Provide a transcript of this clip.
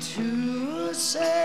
to say